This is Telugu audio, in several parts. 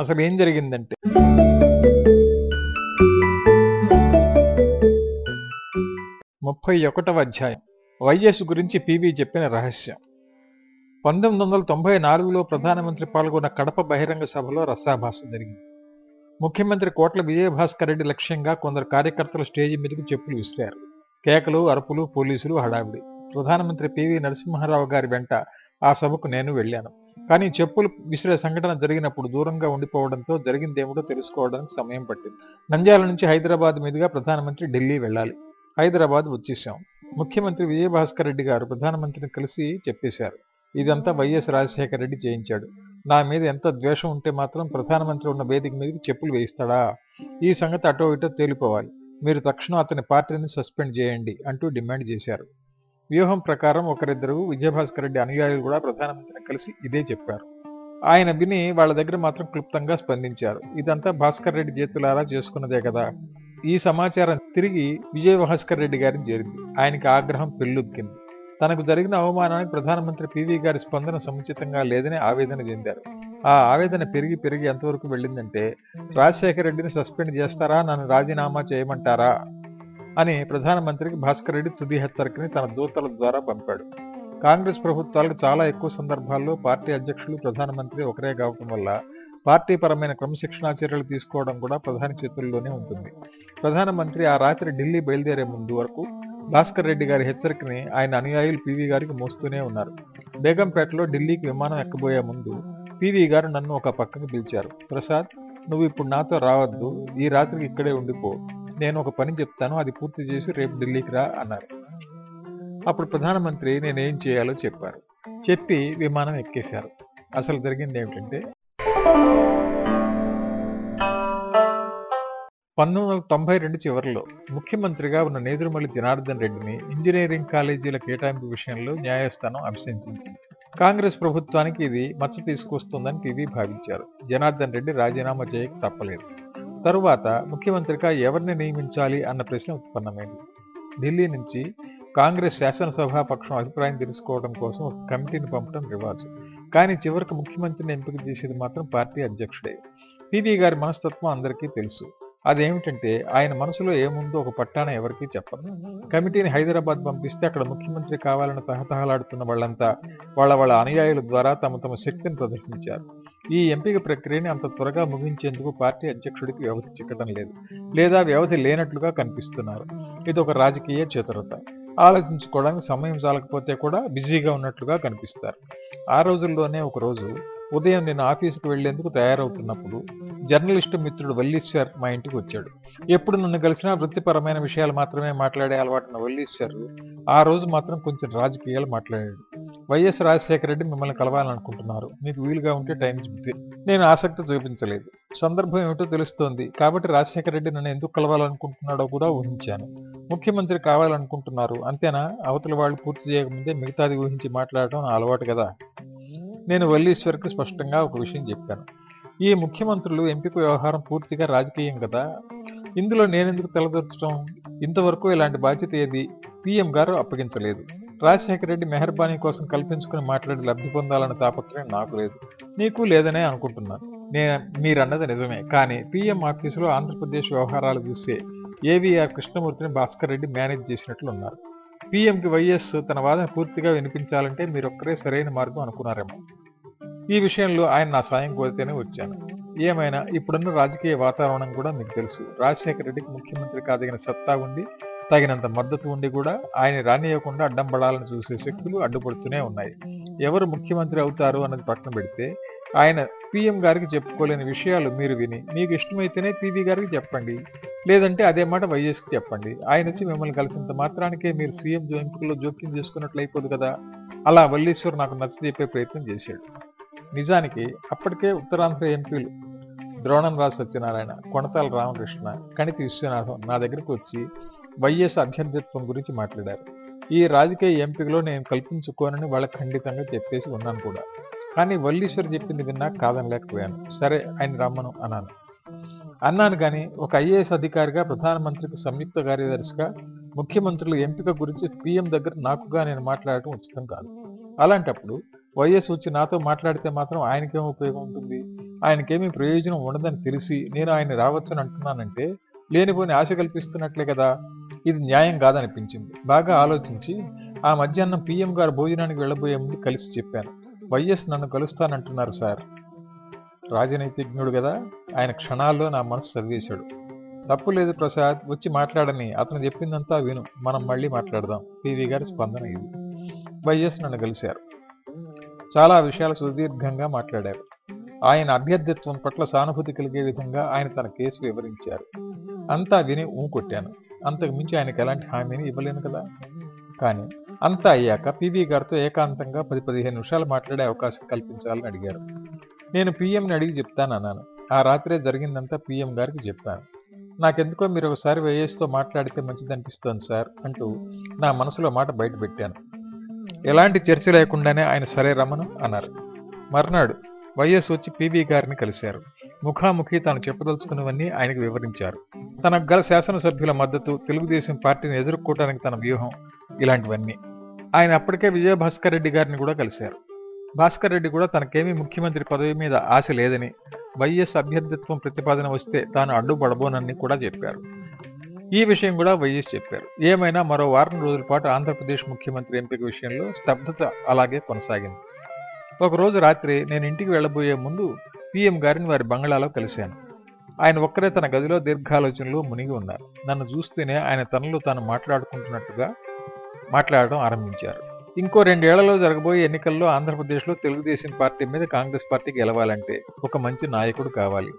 అసలు ఏం జరిగిందంటే ముప్పై ఒకటవ అధ్యాయం. వైఎస్ గురించి పివి చెప్పిన రహస్యం. పంతొమ్మిది వందల తొంభై నాలుగులో ప్రధానమంత్రి పాల్గొన్న కడప బహిరంగ సభలో రసాభాస జరిగింది. ముఖ్యమంత్రి కోట్ల విజయభాస్కర్ రెడ్డి లక్ష్యంగా కొందరు కార్యకర్తలు స్టేజి మీదకి చెప్పులు విసిరారు. కేకలు అరుపులు పోలీసులు హడావిడి. ప్రధానమంత్రి పివి నరసింహారావు గారి వెంట ఆ సభకు నేను వెళ్ళాను. కానీ చెప్పులు విసిరే సంఘటన జరిగినప్పుడు దూరంగా ఉండిపోవడంతో జరిగిందేమిటో తెలుసుకోవడానికి సమయం పట్టింది. నంద్యాల నుంచి హైదరాబాద్ మీదుగా ప్రధానమంత్రి ఢిల్లీ వెళ్ళాలి. హైదరాబాద్ వచ్చేసాం ముఖ్యమంత్రి విజయభాస్కర్ రెడ్డి గారు ప్రధానమంత్రిని కలిసి చెప్పేశారు. ఇదంతా వైఎస్ రాజశేఖర రెడ్డి చేయించాడు. నా మీద ఎంత ద్వేషం ఉంటే మాత్రం ప్రధానమంత్రి ఉన్న వేదిక మీదకి చెప్పులు వేయిస్తాడా? ఈ సంగతి అటో ఇటో తేలిపోవాలి. మీరు తక్షణం అతని పార్టీని సస్పెండ్ చేయండి అంటూ డిమాండ్ చేశారు. వ్యూహం ప్రకారం ఒకరిద్దరు విజయభాస్కర్ రెడ్డి అనుయాయులు కూడా ప్రధానమంత్రిని కలిసి ఇదే చెప్పారు. ఆయన విని వాళ్ళ దగ్గర మాత్రం క్లుప్తంగా స్పందించారు. ఇదంతా భాస్కర్ రెడ్డి చేతులారా చేసుకున్నదే కదా. ఈ సమాచారం తిరిగి విజయభాస్కర్ రెడ్డి గారిని చేరింది. ఆయనకి ఆగ్రహం పెళ్ళుక్కింది. తనకు జరిగిన అవమానానికి ప్రధానమంత్రి పివి గారి స్పందన సముచితంగా లేదని ఆవేదన చెందారు. ఆ ఆవేదన పెరిగి పెరిగి ఎంతవరకు వెళ్ళిందంటే రాజశేఖర రెడ్డిని సస్పెండ్ చేస్తారా? నన్ను రాజీనామా చేయమంటారా? అని ప్రధానమంత్రికి భాస్కర్ రెడ్డి తుది హెచ్చరికని తన దూతల ద్వారా పంపాడు. కాంగ్రెస్ ప్రభుత్వాలకు చాలా ఎక్కువ సందర్భాల్లో పార్టీ అధ్యక్షులు ప్రధానమంత్రి ఒకరే కావటం వల్ల పార్టీ పరమైన క్రమశిక్షణా చర్యలు తీసుకోవడం కూడా ప్రధాని చేతుల్లోనే ఉంటుంది. ప్రధానమంత్రి ఆ రాత్రి ఢిల్లీ బయలుదేరే ముందు వరకు భాస్కర్ రెడ్డి గారి హెచ్చరికని ఆయన అనుయాయులు పీవీ గారికి మోస్తూనే ఉన్నారు. బేగంపేటలో ఢిల్లీకి విమానం ఎక్కబోయే ముందు పీవీ గారు నన్ను ఒక పక్కకు పిలిచారు. ప్రసాద్ నువ్వు ఇప్పుడు నాతో రావద్దు. ఈ రాత్రికి ఇక్కడే ఉండిపో. నేను ఒక పని చెప్తాను అది పూర్తి చేసి రేపు ఢిల్లీకి రా అన్నారు. అప్పుడు ప్రధానమంత్రి నేనేం చేయాలో చెప్పారు. చెప్పి విమానం ఎక్కేశారు. అసలు జరిగింది ఏమిటంటే పంతొమ్మిది వందల తొంభై రెండు చివరిలో ముఖ్యమంత్రిగా ఉన్న నేదురుమల్లి జనార్దన్ రెడ్డిని ఇంజనీరింగ్ కాలేజీల కేటాయింపు విషయంలో న్యాయస్థానం అభిశంసించింది కాంగ్రెస్ ప్రభుత్వానికి ఇది మచ్చ తీసుకొస్తుందని టీవీ భావించారు. జనార్దన్ రెడ్డి రాజీనామా చేయక తప్పలేదు. తరువాత ముఖ్యమంత్రిగా ఎవరిని నియమించాలి అన్న ప్రశ్న ఉత్పన్నమైంది. ఢిల్లీ నుంచి కాంగ్రెస్ శాసనసభాపక్షం అభిప్రాయం తెలుసుకోవడం కోసం ఒక కమిటీని పంపడం రివాజు. కానీ చివరికి ముఖ్యమంత్రిని ఎంపిక చేసేది మాత్రం పార్టీ అధ్యక్షుడే. పీవీ గారి మనస్తత్వం అందరికీ తెలుసు. అదేమిటంటే ఆయన మనసులో ఏముందో ఒక పట్టాన ఎవరికీ చెప్పరు. కమిటీని హైదరాబాద్ పంపిస్తే అక్కడ ముఖ్యమంత్రి కావాలని తహతహలాడుతున్న వాళ్ళంతా వాళ్ళ వాళ్ళ అనుయాయుల ద్వారా తమ తమ శక్తిని ప్రదర్శించారు. ఈ ఎంపిక ప్రక్రియని అంత త్వరగా ముగించేందుకు పార్టీ అధ్యక్షుడికి వ్యవధి చిక్కడం లేదు లేదా వ్యవధి లేనట్లుగా కనిపిస్తున్నారు. ఇది ఒక రాజకీయ చతురత. ఆలోచించుకోవడానికి సమయం చాలకపోతే కూడా బిజీగా ఉన్నట్లుగా కనిపిస్తారు. ఆ రోజుల్లోనే ఒక రోజు ఉదయం నేను ఆఫీసుకు వెళ్ళేందుకు తయారవుతున్నప్పుడు జర్నలిస్టు మిత్రుడు వల్లీశ్వర్ మా ఇంటికి వచ్చాడు. ఎప్పుడు నన్ను కలిసినా వృత్తిపరమైన విషయాలు మాత్రమే మాట్లాడే అలవాటున్న వల్లీశ్వర్ ఆ రోజు మాత్రం కొంచెం రాజకీయాలు మాట్లాడాడు. వైఎస్ రాజశేఖర రెడ్డి మిమ్మల్ని కలవాలనుకుంటున్నారు. మీకు వీలుగా ఉంటే టైం చెప్తే. నేను ఆసక్తి చూపించలేదు. సందర్భం ఏమిటో తెలుస్తోంది. కాబట్టి రాజశేఖర రెడ్డి నన్ను ఎందుకు కలవాలనుకుంటున్నాడో కూడా ఊహించాను. ముఖ్యమంత్రి కావాలనుకుంటున్నారు. అంతేనా? అవతల వాళ్ళు పూర్తి చేయకముందే మిగతాది ఊహించి మాట్లాడటం నా అలవాటు కదా? నేను వల్లీశ్వర్కి స్పష్టంగా ఒక విషయం చెప్పాను. ఈ ముఖ్యమంత్రులు ఎంపిక వ్యవహారం పూర్తిగా రాజకీయం కదా? ఇందులో నేనెందుకు తలదొచ్చడం ఇంతవరకు ఇలాంటి బాధ్యత ఏది? పిఎం గారు అప్పగించలేదు. రాజశేఖర రెడ్డి మెహర్బానీ కోసం కల్పించుకుని మాట్లాడి లబ్ధి పొందాలన్న తాపత్రయం నాకు లేదు. నీకు లేదనే అనుకుంటున్నాను నేను మీరన్నది నిజమే. కానీ పిఎం ఆఫీసులో ఆంధ్రప్రదేశ్ వ్యవహారాలు చూసే ఏవిఆర్ కృష్ణమూర్తిని భాస్కర్ రెడ్డి మేనేజ్ చేసినట్లు ఉన్నారు పిఎంకి వైఎస్ తన వాదన పూర్తిగా వినిపించాలంటే మీరొక్కరే సరైన మార్గం అనుకున్నారేమో. ఈ విషయంలో ఆయన నా సాయం కోరితేనే వచ్చాను. ఏమైనా ఇప్పుడున్న రాజకీయ వాతావరణం కూడా మీకు తెలుసు. రాజశేఖర రెడ్డికి ముఖ్యమంత్రి కాదగిన సత్తా ఉండి తగినంత మద్దతు ఉండి కూడా ఆయన రానియకుండా అడ్డం పడాలని చూసే శక్తులు అడ్డుపడుతూనే ఉన్నాయి. ఎవరు ముఖ్యమంత్రి అవుతారు అన్నది పక్కన పెడితే ఆయన పిఎం గారికి చెప్పుకోలేని విషయాలు మీరు విని మీకు ఇష్టమైతేనే పీవీ గారికి చెప్పండి లేదంటే అదే మాట వైఎస్కి చెప్పండి. ఆయన వచ్చి మిమ్మల్ని కలిసినంత మాత్రానికే మీరు సీఎం ఎంపికలో జోక్యం చేసుకున్నట్లు అయిపోదు కదా? అలా వల్లీశ్వర్ నాకు నచ్చ చెప్పే ప్రయత్నం చేశాడు. నిజానికి అప్పటికే ఉత్తరాంధ్ర ఎంపీలు ద్రోణం రాజు సత్యనారాయణ కొనతాల రామకృష్ణ కణితి విశ్వనాథం నా దగ్గరకు వచ్చి వైఎస్ అభ్యర్థిత్వం గురించి మాట్లాడారు. ఈ రాజకీయ ఎంపికలో నేను కల్పించుకోనని వాళ్ళకి ఖండితంగా చెప్పేసి ఉన్నాను కూడా. కానీ వల్లీశ్వర్ చెప్పింది విన్నా కాదనలేకపోయాను. సరే ఆయన రమ్మను అన్నాను. అన్నాను కానీ ఒక ఐఏఎస్ అధికారిగా ప్రధానమంత్రికి సంయుక్త కార్యదర్శిగా ముఖ్యమంత్రుల ఎంపిక గురించి పీఎం దగ్గర నాకుగా నేను మాట్లాడటం ఉచితం కాదు. అలాంటప్పుడు వైఎస్ వచ్చి నాతో మాట్లాడితే మాత్రం ఆయనకేం ఉపయోగం ఉంటుంది? ఆయనకేమీ ప్రయోజనం ఉండదని తెలిసి నేను ఆయన రావచ్చని అంటున్నానంటే లేనిపోని ఆశ కల్పిస్తున్నట్లే కదా. ఇది న్యాయం కాదనిపించింది. బాగా ఆలోచించి ఆ మధ్యాహ్నం పీఎం గారు భోజనానికి వెళ్ళబోయే ముందు కలిసి చెప్పాను. వైఎస్ నన్ను కలుస్తానంటున్నారు సార్. రాజనైతిజ్ఞుడు కదా ఆయన క్షణాల్లో నా మనసు చదివేశాడు తప్పు లేదు ప్రసాద్ వచ్చి మాట్లాడని అతను చెప్పిందంతా విను. మనం మళ్ళీ మాట్లాడదాం. పివి గారి స్పందన ఇది. వైఎస్ నన్ను కలిశారు. చాలా విషయాలు సుదీర్ఘంగా మాట్లాడారు. ఆయన అభ్యర్థిత్వం పట్ల సానుభూతి కలిగే విధంగా ఆయన తన కేసు వివరించారు. అంతా విని ఊకొట్టాను కొట్టాను. అంతకు మించి ఆయనకు ఎలాంటి హామీని ఇవ్వలేను కదా. కానీ అంతా అయ్యాక పివి గారితో ఏకాంతంగా పది పదిహేను నిమిషాలు మాట్లాడే అవకాశం కల్పించాలని అడిగారు. నేను పీఎంని అడిగి చెప్తానన్నాను. ఆ రాత్రే జరిగిందంతా పీఎం గారికి చెప్పాను. నాకెందుకో మీరు ఒకసారి వైఎస్తో మాట్లాడితే మంచిదనిపిస్తోంది సార్ అంటూ నా మనసులో మాట బయట పెట్టాను ఎలాంటి చర్చ లేకుండానే ఆయన సరే రమను అన్నారు. మర్నాడు వైఎస్ వచ్చి పీవీ గారిని కలిశారు. ముఖాముఖి తాను చెప్పదలుచుకున్నవన్నీ ఆయనకు వివరించారు. తనకు గల శాసనసభ్యుల మద్దతు తెలుగుదేశం పార్టీని ఎదుర్కోవడానికి తన వ్యూహం ఇలాంటివన్నీ. ఆయన అప్పటికే విజయభాస్కర్ రెడ్డి గారిని కూడా కలిశారు. భాస్కర్ రెడ్డి కూడా తనకేమీ ముఖ్యమంత్రి పదవి మీద ఆశ లేదని వైఎస్ అభ్యర్థిత్వం ప్రతిపాదన వస్తే తాను అడ్డుపడబోనని కూడా చెప్పారు. ఈ విషయం కూడా వైఎస్ చెప్పారు. ఏమైనా మరో వారం రోజుల పాటు ఆంధ్రప్రదేశ్ ముఖ్యమంత్రి ఎంపిక విషయంలో స్తబ్దత అలాగే కొనసాగింది. ఒకరోజు రాత్రి నేను ఇంటికి వెళ్ళబోయే ముందు పీఎం గారిని వారి బంగళాలో కలిశాను. ఆయన ఒక్కరే తన గదిలో దీర్ఘాలోచనలు మునిగి ఉన్నారు. నన్ను చూస్తేనే ఆయన తనలో తాను మాట్లాడుకుంటున్నట్టుగా మాట్లాడడం ఆరంభించారు. ఇంకో రెండేళ్ళలో జరగబోయే ఎన్నికల్లో ఆంధ్రప్రదేశ్లో తెలుగుదేశం పార్టీ మీద కాంగ్రెస్ పార్టీ గెలవాలంటే ఒక మంచి నాయకుడు కావాలి.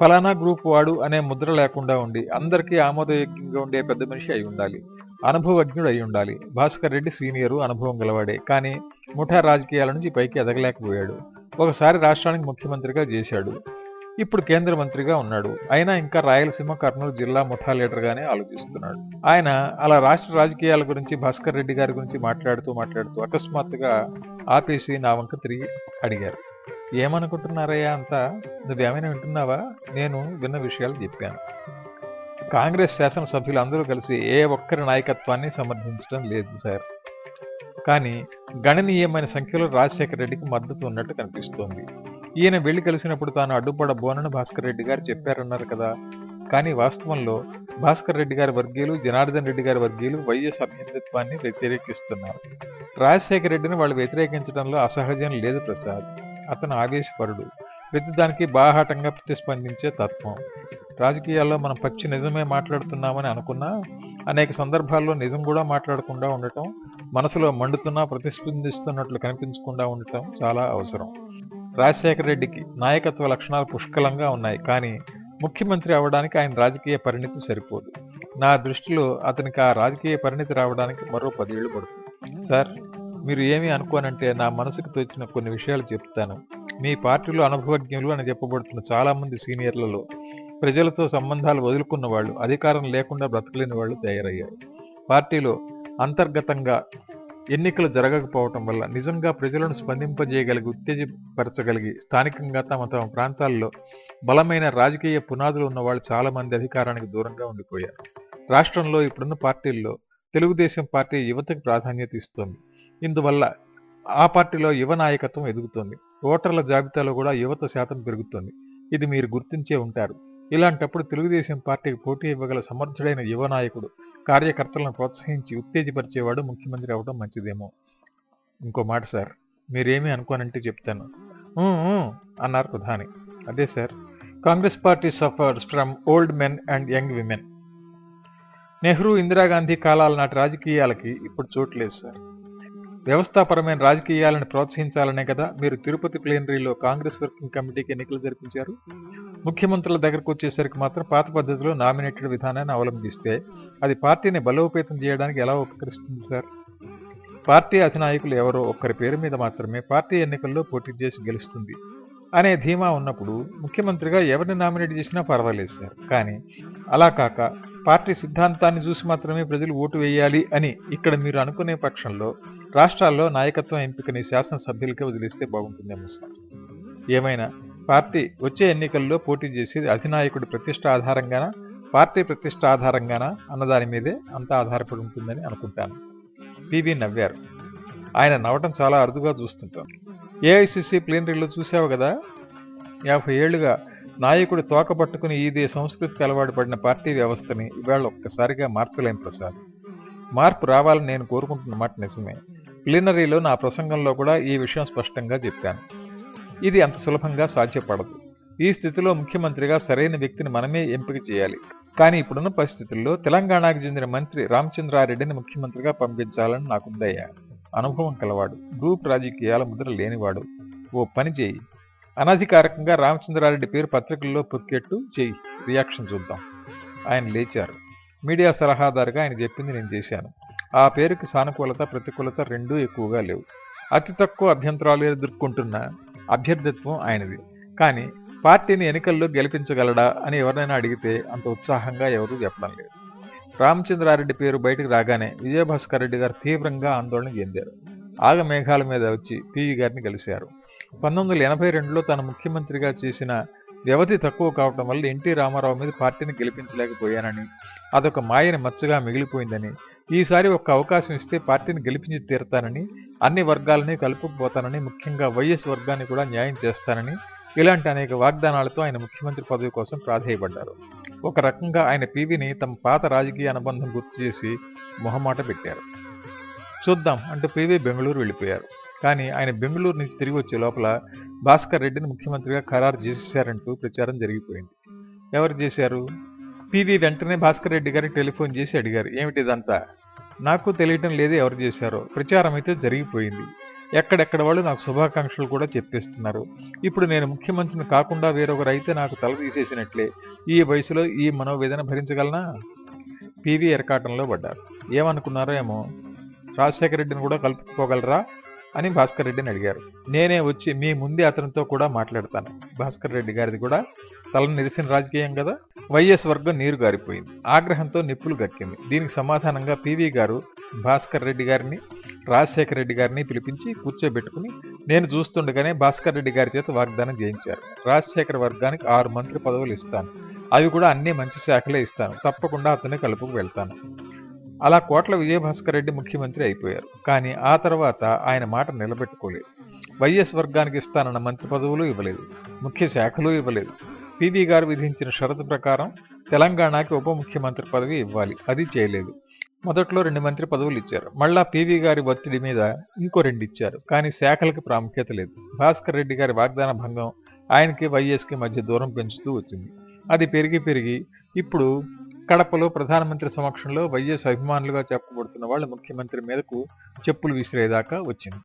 ఫలానా గ్రూప్ వాడు అనే ముద్ర లేకుండా ఉండి అందరికీ ఆమోదయోగ్యంగా ఉండే పెద్ద మనిషి అయి ఉండాలి. అనుభవజ్ఞుడు అయి ఉండాలి. భాస్కర్ రెడ్డి సీనియరు అనుభవం గలవాడే. కానీ ముఠా రాజకీయాల నుంచి పైకి ఎదగలేకపోయాడు. ఒకసారి రాష్ట్రానికి ముఖ్యమంత్రిగా చేశాడు. ఇప్పుడు కేంద్ర మంత్రిగా ఉన్నాడు. అయినా ఇంకా రాయలసీమ కర్నూలు జిల్లా ముఠా లీడర్గానే ఆలోచిస్తున్నాడు. ఆయన అలా రాష్ట్ర రాజకీయాల గురించి భాస్కర్ రెడ్డి గారి గురించి మాట్లాడుతూ మాట్లాడుతూ అకస్మాత్తుగా ఆపేసి నా వంక తిరిగి అడిగారు. ఏమనుకుంటున్నారయ్యా అంతా? నువ్వేమైనా వింటున్నావా? నేను విన్న విషయాలు చెప్పాను. కాంగ్రెస్ శాసనసభ్యులు అందరూ కలిసి ఏ ఒక్కరి నాయకత్వాన్ని సమర్థించడం లేదు సార్. కానీ గణనీయమైన సంఖ్యలో రాజశేఖర రెడ్డికి మద్దతు ఉన్నట్టు కనిపిస్తోంది. ఈయన వెళ్ళి కలిసినప్పుడు తాను అడ్డుపడ అడ్డుపడబోనని భాస్కర్ రెడ్డి గారు చెప్పారన్నారు కదా! కానీ వాస్తవంలో భాస్కర్ రెడ్డి గారి వర్గీయులు జనార్దన్ రెడ్డి గారి వర్గీయులు వైఎస్ అభ్యర్థిత్వాన్ని వ్యతిరేకిస్తున్నారు. రాజశేఖర రెడ్డిని వాళ్ళు వ్యతిరేకించడంలో అసహజం లేదు ప్రసాద్. అతను ఆవేశపరుడు. ప్రతిదానికి బాహాటంగా ప్రతిస్పందించే తత్వం. రాజకీయాల్లో మనం పచ్చి నిజమే మాట్లాడుతున్నామని అనుకున్నా అనేక సందర్భాల్లో నిజం కూడా మాట్లాడకుండా ఉండటం మనసులో మండుతున్నా ప్రతిస్పందిస్తున్నట్లు కనిపించకుండా ఉండటం చాలా అవసరం. రాజశేఖర రెడ్డికి నాయకత్వ లక్షణాలు పుష్కలంగా ఉన్నాయి. కానీ ముఖ్యమంత్రి అవడానికి ఆయన రాజకీయ పరిణితి సరిపోదు. నా దృష్టిలో అతనికి ఆ రాజకీయ పరిణితి రావడానికి మరో పదేళ్ళు పడుతుంది. సార్ మీరు ఏమీ అనుకోనంటే నా మనసుకు తోచిన కొన్ని విషయాలు చెప్తాను. మీ పార్టీలో అనుభవజ్ఞులు అని చెప్పబడుతున్న చాలా మంది సీనియర్లలో ప్రజలతో సంబంధాలు వదులుకున్న వాళ్ళు అధికారం లేకుండా బ్రతకలేని వాళ్ళు తయారయ్యారు. పార్టీలో అంతర్గతంగా ఎన్నికలు జరగకపోవటం వల్ల నిజంగా ప్రజలను స్పందింపజేయగలిగి ఉత్తేజపరచగలిగి స్థానికంగా తమ తమ ప్రాంతాల్లో బలమైన రాజకీయ పునాదులు ఉన్న వాళ్ళు చాలామంది అధికారానికి దూరంగా ఉండిపోయారు. రాష్ట్రంలో ఇప్పుడున్న పార్టీల్లో తెలుగుదేశం పార్టీ యువతకు ప్రాధాన్యత ఇస్తోంది. ఇందువల్ల ఆ పార్టీలో యువ నాయకత్వం ఎదుగుతోంది. ఓటర్ల జాబితాలో కూడా యువత శాతం పెరుగుతోంది. ఇది మీరు గుర్తించే ఉంటారు. ఇలాంటప్పుడు తెలుగుదేశం పార్టీకి పోటీ ఇవ్వగల సమర్థుడైన యువ నాయకుడు కార్యకర్తలను ప్రోత్సహించి ఉత్తేజపరిచేవాడు ముఖ్యమంత్రి అవడం మంచిదేమో. ఇంకో మాట సార్ మీరేమీ అనుకోనంటే చెప్తాను. అన్నారు ప్రధాని. అదే sir Congress party suffers from old men and young women. Nehru Indira Gandhi కాలాల నాటి రాజకీయాలకి ఇప్పుడు చోట్లేదు సార్. వ్యవస్థాపరమైన రాజకీయాలను ప్రోత్సహించాలనే కదా మీరు తిరుపతి ప్లేనరీలో కాంగ్రెస్ వర్కింగ్ కమిటీకి ఎన్నికలు జరిపించారు? ముఖ్యమంత్రుల దగ్గరకు వచ్చేసరికి మాత్రం పాత పద్ధతిలో నామినేటెడ్ విధానాన్ని అవలంబిస్తే అది పార్టీని బలోపేతం చేయడానికి ఎలా ఉపకరిస్తుంది సార్? పార్టీ అధినాయకులు ఎవరో ఒక్కరి పేరు మీద మాత్రమే పార్టీ ఎన్నికల్లో పోటీ చేసి గెలుస్తుంది అనే ధీమా ఉన్నప్పుడు ముఖ్యమంత్రిగా ఎవరిని నామినేట్ చేసినా పర్వాలేదు సార్. కానీ అలా కాక పార్టీ సిద్ధాంతాన్ని చూసి మాత్రమే ప్రజలు ఓటు వేయాలి అని ఇక్కడ మీరు అనుకునే పక్షంలో రాష్ట్రాల్లో నాయకత్వం ఎంపికని శాసనసభ్యులకే వదిలిస్తే బాగుంటుందేమో సార్. ఏమైనా పార్టీ వచ్చే ఎన్నికల్లో పోటీ చేసేది అధినాయకుడి ప్రతిష్ట ఆధారంగానా పార్టీ ప్రతిష్ట ఆధారంగానా అన్నదాని మీదే అంతా ఆధారపడి ఉంటుందని అనుకుంటాను. పివి నవ్వారు. ఆయన నవ్వటం చాలా అరుదుగా చూస్తుంటాం. ఏఐసిసి ప్లీనరీలో చూసావు కదా? యాభై ఏళ్ళుగా నాయకుడు తోక పట్టుకుని ఇదే సంస్కృతికి అలవాటు పడిన పార్టీ వ్యవస్థని ఇవాళ ఒక్కసారిగా మార్చలేం ప్రసాద్. మార్పు రావాలని నేను కోరుకుంటున్న మాట నిజమే. ప్లీనరీలో నా ప్రసంగంలో కూడా ఈ విషయం స్పష్టంగా చెప్పాను. ఇది అంత సులభంగా సాధ్యపడదు. ఈ స్థితిలో ముఖ్యమంత్రిగా సరైన వ్యక్తిని మనమే ఎంపిక చేయాలి. కానీ ఇప్పుడున్న పరిస్థితుల్లో తెలంగాణకు చెందిన మంత్రి రామచంద్రారెడ్డిని ముఖ్యమంత్రిగా పంపించాలని నాకుందయ్యా. అనుభవం కలవాడు. గ్రూప్ రాజకీయాల ముద్ర లేనివాడు. ఓ పని చేయి. అనధికారికంగా రామచంద్రారెడ్డి పేరు పత్రికల్లో పొక్కెట్టు చేయి. రియాక్షన్ చూద్దాం. ఆయన లేచారు. మీడియా సలహాదారుగా ఆయన చెప్పింది నేను చేశాను. ఆ పేరుకి సానుకూలత ప్రతికూలత రెండూ ఎక్కువగా లేవు. అతి తక్కువ అభ్యంతరాలు ఎదుర్కొంటున్న అభ్యర్థిత్వం ఆయనది. కానీ పార్టీని ఎన్నికల్లో గెలిపించగలడా అని ఎవరైనా అడిగితే అంత ఉత్సాహంగా ఎవరూ చెప్పడం లేదు. రామచంద్రారెడ్డి పేరు బయటకు రాగానే విజయభాస్కర్ రెడ్డి గారు తీవ్రంగా ఆందోళన చెందారు. ఆగ మేఘాల మీద వచ్చి పివి గారిని కలిశారు పంతొమ్మిది వందల ఎనభై రెండులో తాను ముఖ్యమంత్రిగా చేసిన వ్యవధి తక్కువ కావటం వల్ల ఎన్టీ రామారావు మీద పార్టీని గెలిపించలేకపోయానని అదొక మాయని మచ్చగా మిగిలిపోయిందని ఈసారి ఒక్క అవకాశం ఇస్తే పార్టీని గెలిపించి తీరతానని అన్ని వర్గాలని కలుపుకుపోతానని ముఖ్యంగా వైఎస్ వర్గాన్ని కూడా న్యాయం చేస్తానని ఇలాంటి అనేక వాగ్దానాలతో ఆయన ముఖ్యమంత్రి పదవి కోసం ప్రాధేయపడ్డారు. ఒక రకంగా ఆయన పీవీని తమ పాత రాజకీయ అనుబంధం గుర్తు చేసి మొహమాట పెట్టారు. చూద్దాం అంటూ పీవీ బెంగళూరు వెళ్ళిపోయారు. కానీ ఆయన బెంగళూరు నుంచి తిరిగి వచ్చే లోపల భాస్కర్ రెడ్డిని ముఖ్యమంత్రిగా ఖరారు చేసేశారంటూ ప్రచారం జరిగిపోయింది. ఎవరు చేశారు? పీవీ వెంటనే భాస్కర్ రెడ్డి గారికి టెలిఫోన్ చేసి అడిగారు. ఏమిటి ఇదంతా? నాకు తెలియటం లేదు ఎవరు చేశారో. ప్రచారం అయితే జరిగిపోయింది. ఎక్కడెక్కడ వాళ్ళు నాకు శుభాకాంక్షలు కూడా చెప్పేస్తున్నారు. ఇప్పుడు నేను ముఖ్యమంత్రిని కాకుండా వేరొకరు అయితే నాకు తల తీసేసినట్లే. ఈ వయసులో ఈ మనోవేదన భరించగలనా? పీవీ ఎరకాటంలో పడ్డారు. ఏమనుకున్నారో ఏమో? రాజశేఖర రెడ్డిని కూడా కలుపుకోగలరా? అని భాస్కర్ రెడ్డిని అడిగారు. నేనే వచ్చి మీ ముందే అతనితో కూడా మాట్లాడతాను. భాస్కర్ రెడ్డి గారిది కూడా తలను నిరిసిన రాజకీయం కదా? వైఎస్ వర్గం నీరు గారిపోయింది. ఆగ్రహంతో నిప్పులు గక్కింది. దీనికి సమాధానంగా పివి గారు భాస్కర్ రెడ్డి గారిని రాజశేఖర రెడ్డి గారిని పిలిపించి కూర్చోబెట్టుకుని నేను చూస్తుండగానే భాస్కర్ రెడ్డి గారి చేత వాగ్దానం చేయించారు రాజశేఖర వర్గానికి ఆరు మంత్రి పదవులు ఇస్తాను. అవి కూడా అన్ని మంచి శాఖలే ఇస్తాను. తప్పకుండా అతన్ని కలుపుకు వెళ్తాను. అలా కోట్ల విజయభాస్కర్ రెడ్డి ముఖ్యమంత్రి అయిపోయారు. కానీ ఆ తర్వాత ఆయన మాట నిలబెట్టుకోలేదు. వైఎస్ వర్గానికి ఇస్తానన్న మంత్రి పదవులు ఇవ్వలేదు. ముఖ్య శాఖలు ఇవ్వలేదు. పీవీ గారు విధించిన షరతు ప్రకారం తెలంగాణకి ఉప ముఖ్యమంత్రి పదవి ఇవ్వాలి. అది చేయలేదు. మొదట్లో రెండు మంత్రి పదవులు ఇచ్చారు. మళ్ళా పీవీ గారి ఒత్తిడి మీద ఇంకో రెండు ఇచ్చారు. కానీ శాఖలకు ప్రాముఖ్యత లేదు. భాస్కర్ రెడ్డి గారి వాగ్దాన భంగం ఆయనకి వైఎస్కి మధ్య దూరం పెంచుతూ వచ్చింది. అది పెరిగి పెరిగి ఇప్పుడు కడపలో ప్రధానమంత్రి సమక్షంలో వైఎస్ అభిమానులుగా చెప్పబడుతున్న వాళ్ళు ముఖ్యమంత్రి మీదకు చెప్పులు విసిరేదాకా వచ్చింది.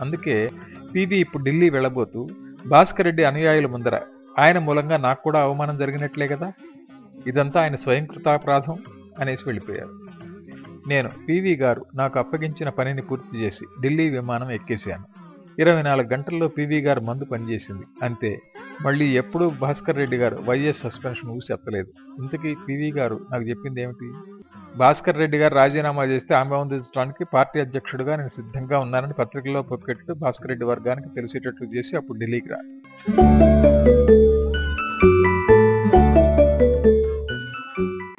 అందుకే పీవీ ఇప్పుడు ఢిల్లీ వెళ్ళబోతూ భాస్కర్ రెడ్డి అనుయాయుల ముందర ఆయన మూలంగా నాకు కూడా అవమానం జరిగినట్లే కదా? ఇదంతా ఆయన స్వయంకృతాపరాధం అనేసి వెళ్ళిపోయారు. నేను పీవీ గారు నాకు అప్పగించిన పనిని పూర్తి చేసి ఢిల్లీ విమానం ఎక్కేశాను. ఇరవై నాలుగు గంటల్లో పీవీ గారు మందు పనిచేసింది. అంతే మళ్ళీ ఎప్పుడూ భాస్కర్ రెడ్డి గారు వైఎస్ సస్పెన్షన్ ఊసి ఎత్తలేదు. ఇంతకీ పీవీ గారు నాకు చెప్పింది ఏమిటి? భాస్కర్ రెడ్డి గారు రాజీనామా చేస్తే ఆమె అందించడానికి పార్టీ అధ్యక్షుడిగా నేను సిద్ధంగా ఉన్నానని పత్రికల్లో పొక్కెట్టు భాస్కర్ రెడ్డి వర్గానికి తెలిసేటట్లు చేసి అప్పుడు ఢిల్లీకి రా